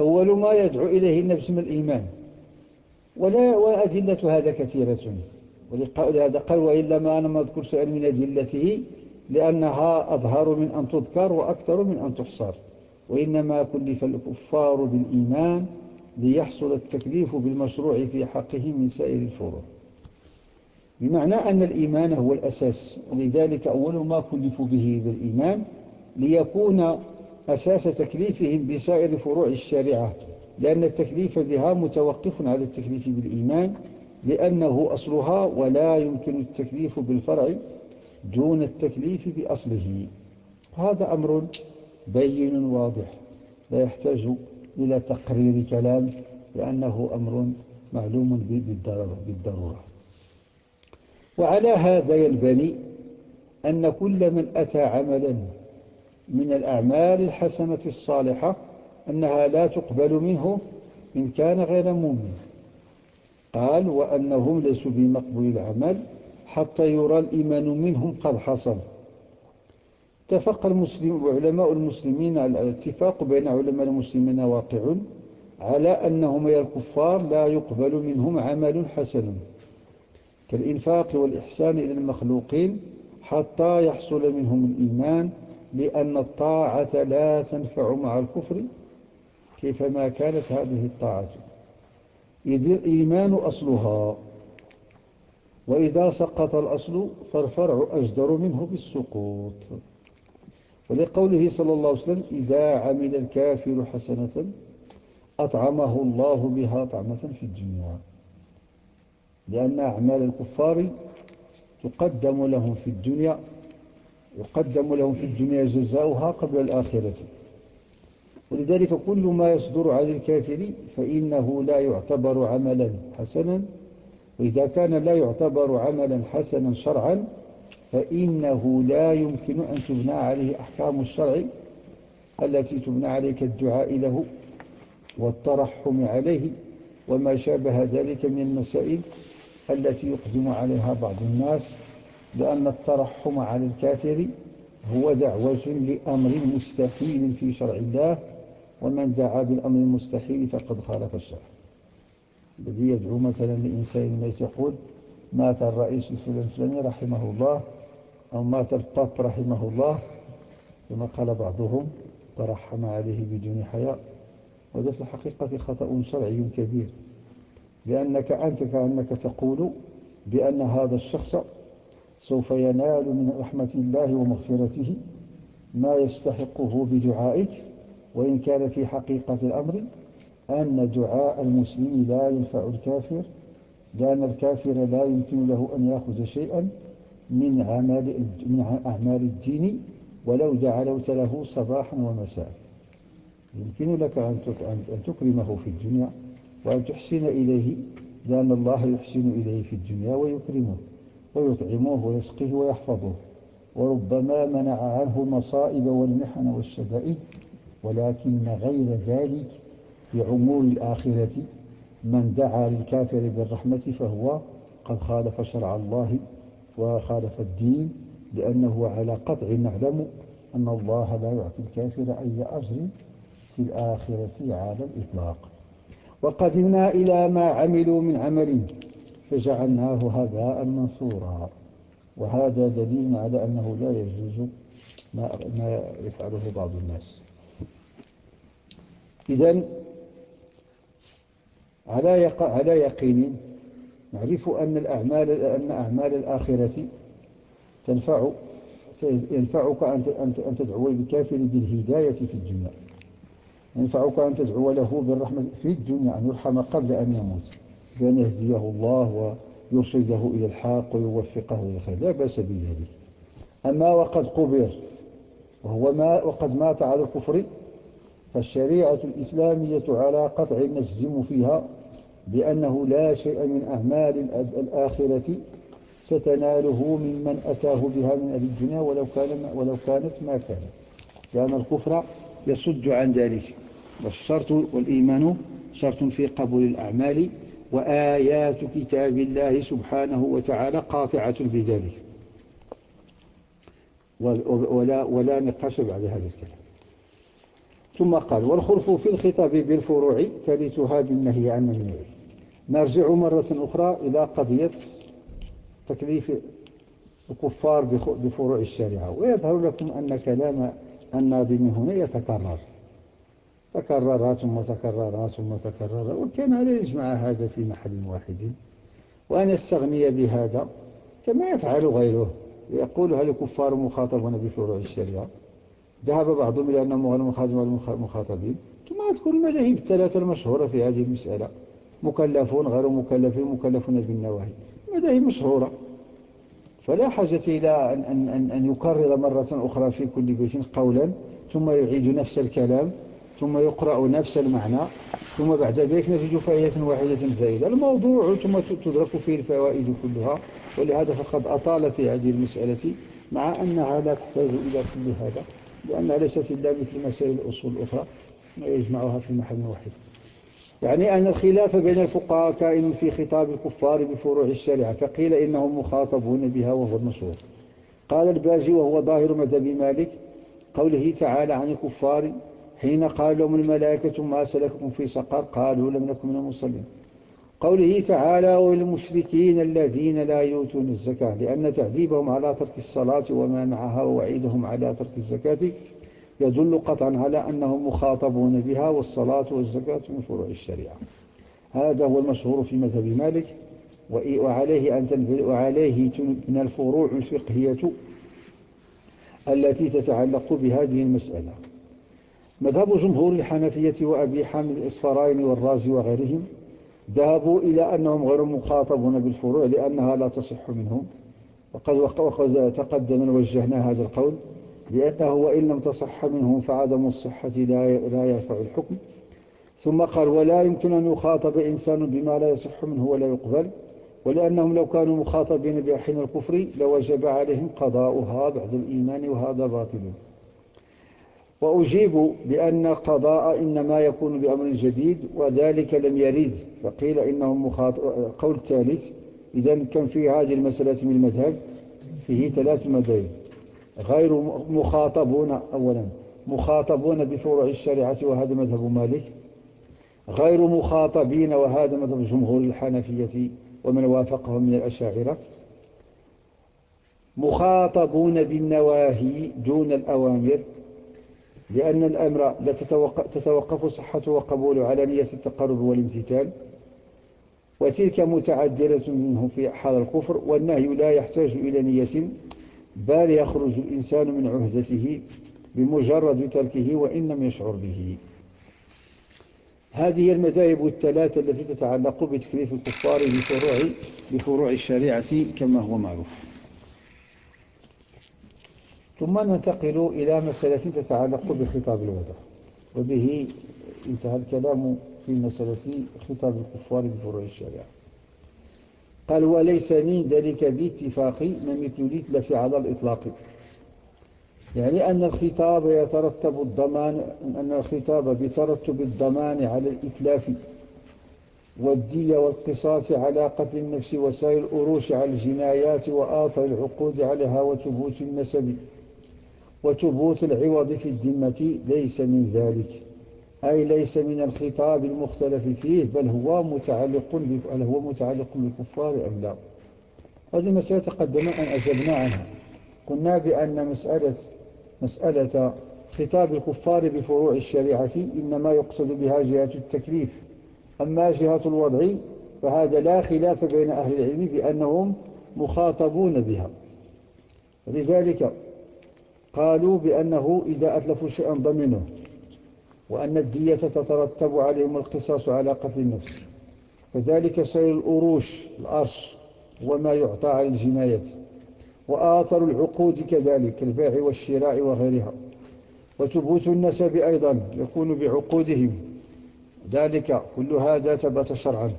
أول ما يدعو إليه النفس من الإيمان ولا وأدلة هذا كثيرة. ولهذا قال وإلا ما أنا ما أذكر شيئا من أدلته لأنها أظهر من أن تذكر وأكثر من أن تحصر. وإنما كلف الكفار بالإيمان ليحصل التكليف بالمشروع في حقهم من سائر الفروع. بمعنى أن الإيمان هو الأساس ولذلك أول ما كلفوا به بالإيمان ليكون أساس تكليفهم بسائر فروع الشريعة لأن التكليف بها متوقف على التكليف بالإيمان لأنه أصلها ولا يمكن التكليف بالفرع دون التكليف بأصله. هذا أمر بين واضح. لا يحتاج إلى تقرير كلام لأنه أمر معلوم بالضرورة. وعلى هذا ينبني أن كل من أتى عملا من الأعمال الحسنة الصالحة أنها لا تقبل منه إن كان غير مؤمن. قال وأنهم ليسوا بمقبول العمل حتى يرى الإيمان منهم قد حصل. اتفق المسلم وعلماء المسلمين الاتفاق بين علماء المسلمين واقع على أنهم يا الكفار لا يقبل منهم عمل حسن كالإنفاق والإحسان إلى المخلوقين حتى يحصل منهم الإيمان لأن الطاعة لا تنفع مع الكفر. كيفما كانت هذه الطاعة؟ إذ الإيمان أصلها وإذا سقط الأصل فالفرع أجدر منه بالسقوط. ولقوله صلى الله عليه وسلم إذا عمل الكافر حسنة أطعمه الله بها طعمة في الدنيا. لأن أعمال الكفار تقدم لهم في الدنيا يقدم لهم في الدنيا جزاؤها قبل الآخرة. ولذلك كل ما يصدر عن الكافر فإنه لا يعتبر عملا حسنا وإذا كان لا يعتبر عملا حسنا شرعا فإنه لا يمكن أن تبنى عليه أحكام الشرع التي تبنى عليك الدعاء له والترحم عليه وما شابه ذلك من المسائل التي يقدم عليها بعض الناس لأن الترحم على الكافر هو دعوة لأمر مستحيل في شرع الله ومن دعا بالأمر المستحيل فقد خالف الشرع. الذي يدعو مثلا لإنسان ما يقول مات الرئيس الفلاني الفلاني رحمه الله أو مات الباب رحمه الله كما قال بعضهم ترحم عليه بدون حياء. وهذا في الحقيقة خطأ شرعي كبير. لأنك أنت كأنك تقول بأن هذا الشخص سوف ينال من رحمة الله ومغفرته ما يستحقه بدعائك وإن كان في حقيقة الأمر أن دعاء المسلم لا ينفع الكافر لأن الكافر لا يمكن له أن يأخذ شيئا من عمل من أعمال الدين ولو دعوت له صباحا ومساء. يمكن لك أن تكرمه في الدنيا وأن تحسن إليه لأن الله يحسن إليه في الدنيا ويكرمه ويطعمه ويسقيه ويحفظه. وربما منع عنه المصائب والمحن والشدائد ولكن غير ذلك في عمور الآخرة من دعا للكافر بالرحمة فهو قد خالف شرع الله وخالف الدين لأنه على قطع نعلم أن الله لا يعطي الكافر أي أجر في الآخرة على الإطلاق. وقدمنا إلى ما عملوا من عمل فجعلناه هباء منثورا. وهذا دليل على أنه لا يجوز ما يفعله بعض الناس. إذن على على يقين نعرف أن الأعمال أن أعمال الآخرة تنفع ينفعك أن تدعو للكافر بالهداية في الدنيا. ينفعك أن تدعو له بالرحمة في الدنيا أن يرحم قبل أن يموت. بأن يهديه الله ويرشده إلى الحق ويوفقه إلى الخير لا بأس بذلك. أما وقد قبر وهو ما وقد مات على الكفر فالشريعة الإسلامية على قطع نجزم فيها بأنه لا شيء من أعمال الآخرة ستناله ممن أتاه بها من أهل الدنيا ولو, كان ولو كانت ما كانت. لأن الكفر يصد عن ذلك. والشرط والإيمان شرط في قبول الأعمال وآيات كتاب الله سبحانه وتعالى قاطعة بذلك. ولا, ولا نقاش بعد هذا الكلام. ثم قال والخلف في الخطاب بالفروع ثالثها بالنهي عن ممنوع نرجع مرة أخرى إلى قضية تكليف الكفار بفروع الشريعة. ويظهر لكم أن كلام الناظم هنا يتكرر. تكرر ثم تكرر ثم تكرر. وكان لا يجمع هذا في محل واحد. وأن يستغني بهذا كما يفعل غيره. يقول هل الكفار مخاطبون بفروع الشريعة؟ ذهب بعضهم إلى أنهم غير مخاطبين ثم تكون المذاهب الثلاثة المشهورة في هذه المسألة. مكلفون غير مكلفين مكلفون بالنواهي. مذاهب مشهورة. فلا حاجة إلى أن, أن, أن, أن يكرر مرة أخرى في كل بيت قولا ثم يعيد نفس الكلام ثم يقرأ نفس المعنى ثم بعد ذلك نجد فائدة واحدة زائدة. الموضوع ثم تدرك فيه الفوائد كلها. ولهذا فقد أطال في هذه المسألة مع أنها لا تحتاج إلى كل هذا. لأنها ليست إلا مثل مسائل الأصول الأخرى يجمعها في محل واحد. يعني أن الخلاف بين الفقهاء كائن في خطاب الكفار بفروع الشريعة فقيل إنهم مخاطبون بها وهو المشهور قال الباجي وهو ظاهر مذهب مالك قوله تعالى عن الكفار حين قال لهم الملائكة ما سلككم في سقر؟ قالوا لم نكن من المصلين قوله تعالى والمشركين الذين لا يؤتون الزكاة لأن تعذيبهم على ترك الصلاة وما معها ووعيدهم على ترك الزكاة يدل قطعا على أنهم مخاطبون بها والصلاة والزكاة من فروع الشريعة. هذا هو المشهور في مذهب مالك وعليه, أن وعليه من الفروع الفقهية التي تتعلق بهذه المسألة. مذهب جمهور الحنفية وأبي حامد الإصفرين والرازي وغيرهم ذهبوا إلى أنهم غير مخاطبون بالفروع لأنها لا تصح منهم. وقد, تقدم وجهنا هذا القول لأنه وإن لم تصح منهم فعدم الصحة لا يرفع الحكم. ثم قال ولا يمكن أن يخاطب إنسان بما لا يصح منه ولا يقبل ولأنهم لو كانوا مخاطبين بأحين الكفر لوجب عليهم قضاؤها بعد الإيمان وهذا باطل. وأجيب بأن القضاء إنما يكون بأمر جديد وذلك لم يريد فقيل إنهم مخاطب قول الثالث إذا كان في هذه المسألة من المذهب فيه ثلاث مذاهب غير مخاطبون أولا مخاطبون بفروع الشريعة وهذا مذهب مالك. غير مخاطبين وهذا مذهب جمهور الحنفية ومن وافقهم من الأشاعرة. مخاطبون بالنواهي دون الأوامر. لأن الأمر لا تتوقف صحته وقبوله على نية التقرب والامتثال. وتلك متعدلة منه في حال الكفر والنهي لا يحتاج إلى نية بل يخرج الإنسان من عهدته بمجرد تركه وإن لم يشعر به. هذه المذاهب الثلاثة التي تتعلق بتكليف الكفار بفروع, بفروع الشريعة كما هو معروف. ثم ننتقل إلى مسألة تتعلق بخطاب الوداع وبه انتهى الكلام في مسألة خطاب الكفار بفروع الشريعة. قال وليس من ذلك باتفاق ما مثل الإتلاف على الإطلاق. يعني أن الخطاب يترتب الضمان أن الخطاب بترتب الضمان على الإتلاف والدية والقصاص على قتل النفس وسائر الأروش على الجنايات وآثر العقود عليها وثبوت النسب. وثبوت العوض في الذمة ليس من ذلك أي ليس من الخطاب المختلف فيه بل هو متعلق هو متعلق بالكفار أم لا. هذه مسألة تقدم أن أجبنا عنها. قلنا بأن مسألة مسألة خطاب الكفار بفروع الشريعة إنما يقصد بها جهة التكليف. أما جهة الوضع فهذا لا خلاف بين أهل العلم بأنهم مخاطبون بها. لذلك قالوا بأنه إذا أتلفوا شيئا ضمنه وأن الدية تترتب عليهم القصاص على قتل النفس. كذلك سير الأروش الأرش وما يعطى على الجناية. وآثر العقود كذلك البيع والشراء وغيرها. وثبوت النسب أيضا يكون بعقودهم. ذلك كل هذا ثبت شرعا.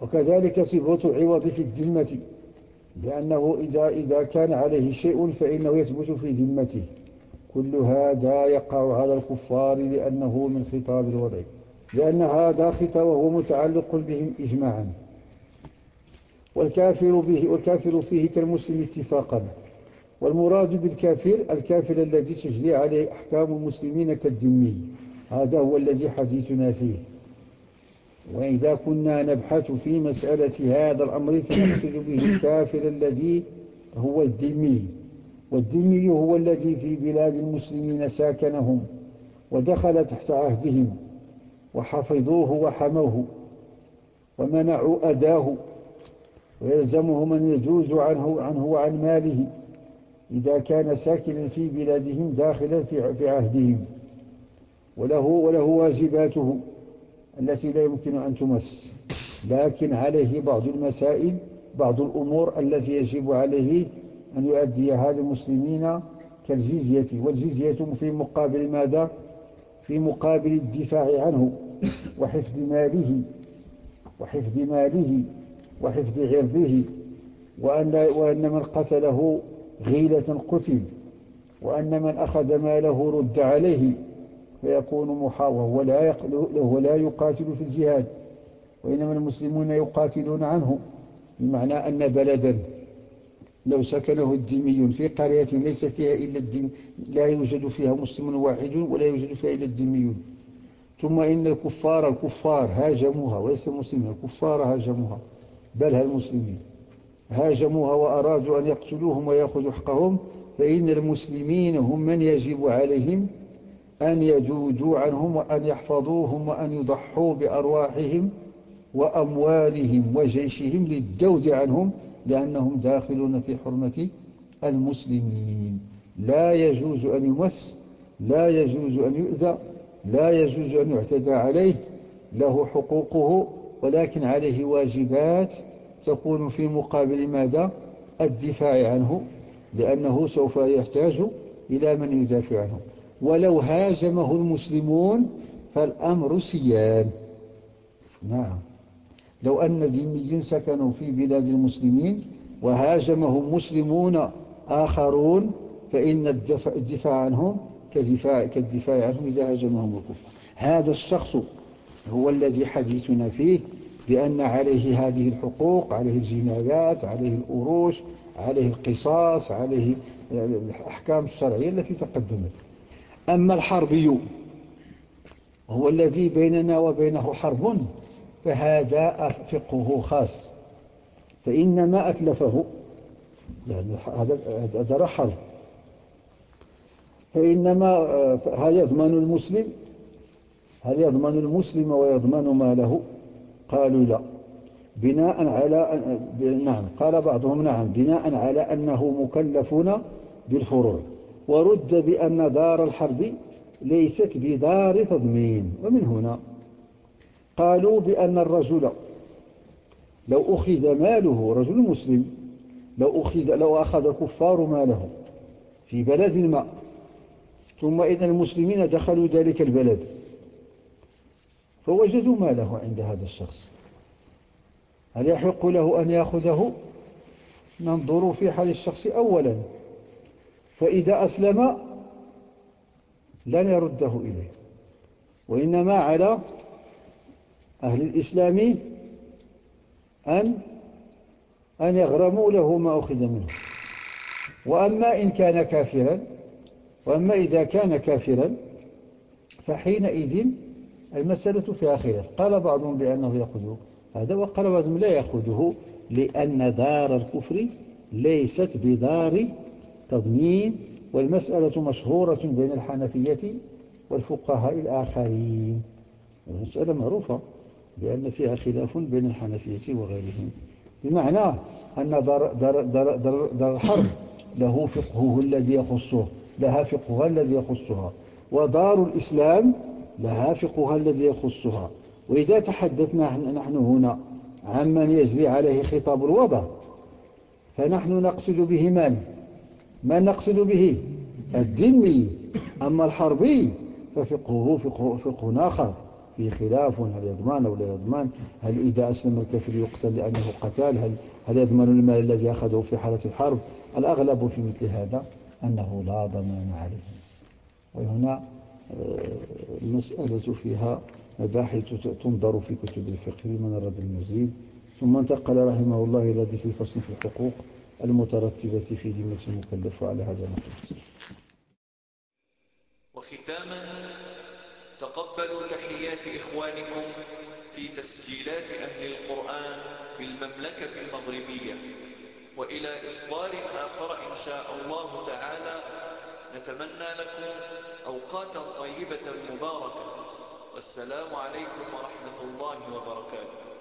وكذلك ثبوت العوض في الذمة. لأنه إذا, إذا كان عليه شيء فإنه يثبت في ذمته. كل هذا يقع على الكفار لأنه من خطاب الوضع. لأن هذا خطاب وهو متعلق بهم إجماعا. والكافر, به والكافر فيه كالمسلم اتفاقا. والمراد بالكافر الكافر الذي تجري عليه أحكام المسلمين كالذمي هذا هو الذي حديثنا فيه. وإذا كنا نبحث في مسألة هذا الأمر فنقصد به الكافر الذي هو الذمي والذمي هو الذي في بلاد المسلمين ساكنهم ودخل تحت عهدهم وحفظوه وحموه ومنعوا أداه ويلزمه من يجوز عنه, عنه وعن ماله إذا كان ساكنا في بلادهم داخلا في عهدهم. وله, وله واجباته. التي لا يمكن أن تمس. لكن عليه بعض المسائل بعض الأمور التي يجب عليه أن يؤديها للمسلمين كالجزية. والجزية في مقابل ماذا؟ في مقابل الدفاع عنه وحفظ ماله وحفظ ماله وحفظ عرضه وأن, وأن من قتله غيلة قتل وأن من أخذ ماله رد عليه. فيكون محاوى ولا, ولا يقاتل في الجهاد وإنما المسلمون يقاتلون عنه بمعنى أن بلدا لو سكنه الدمي في قرية ليس فيها إلا الدم لا يوجد فيها مسلم واحد ولا يوجد فيها إلا الدميون. ثم إن الكفار الكفار هاجموها وليس المسلمين الكفار هاجموها. بل المسلمين؟ هاجموها وأرادوا أن يقتلوهم ويأخذوا حقهم فإن المسلمين هم من يجب عليهم أن يجوجوا عنهم وأن يحفظوهم وأن يضحوا بأرواحهم وأموالهم وجيشهم للدود عنهم لأنهم داخلون في حرمة المسلمين. لا يجوز أن يمس لا يجوز أن يؤذى لا يجوز أن يعتدى عليه له حقوقه ولكن عليه واجبات تكون في مقابل ماذا؟ الدفاع عنه لأنه سوف يحتاج إلى من يدافع عنه. ولو هاجمه المسلمون فالأمر سيان نعم. لو أن ذمي سكنوا في بلاد المسلمين وهاجمهم مسلمون آخرون فإن الدفاع عنهم كدفاع كالدفاع عنهم إذا هاجمهم الكفر. هذا الشخص هو الذي حديثنا فيه بأن عليه هذه الحقوق عليه الجنايات عليه الأروش عليه القصاص عليه الأحكام الشرعية التي تقدمت. أما الحربي هو الذي بيننا وبينه حرب فهذا فقهه خاص فإنما أتلفه يعني هذا حرب. فإنما هل يضمن المسلم؟ هل يضمن المسلم ويضمن ماله؟ قالوا لا. بناء على نعم قال بعضهم نعم بناء على أنه مكلفون بالفروع. ورد بأن دار الحرب ليست بدار تضمين. ومن هنا قالوا بأن الرجل لو أخذ ماله رجل مسلم لو أخذ, لو أخذ الكفار ماله في بلد ما ثم إن المسلمين دخلوا ذلك البلد فوجدوا ماله عند هذا الشخص. هل يحق له أن يأخذه؟ ننظر في حال الشخص أولا. فإذا أسلم لن يرده إليه. وإنما على أهل الإسلام أن أن يغرموا له ما أخذ منه. وأما إن كان كافرا وأما إذا كان كافرا فحينئذ المسألة فيها خلاف. قال بعضهم بأنه يأخذه هذا وقال بعضهم لا يأخذه لأن دار الكفر ليست بدار تضمين والمسألة مشهورة بين الحنفية والفقهاء الآخرين المسألة معروفة بأن فيها خلاف بين الحنفية وغيرهم بمعنى أن دار, دار, دار, دار, دار الحرب له فقهه الذي يخصه لها فقهها الذي يخصها ودار الإسلام لها فقهها الذي يخصها وإذا تحدثنا نحن هنا عمن يجري عليه خطاب الوضع فنحن نقصد به من؟ ما نقصد به؟ الذمي أما الحربي ففقهه فقه, فقه آخر. في خلاف هل يضمن أو لا يضمن؟ هل إذا أسلم الكافر يقتل لأنه قتال؟ هل, هل يضمن المال الذي أخذه في حالة الحرب؟ الأغلب في مثل هذا أنه لا ضمان عليه. وهنا آه، المسألة فيها مباحث تنظر في كتب الفقه من أراد المزيد. ثم انتقل رحمه الله إلى ذكر الفصل في الحقوق. المترتبة في ذمة المكلف على هذا النحو وختاما تقبلوا تحيات إخوانكم في تسجيلات أهل القرآن بالمملكة المغربية. وإلى إصدار آخر إن شاء الله تعالى نتمنى لكم أوقاتا طيبة مباركة. والسلام عليكم ورحمة الله وبركاته.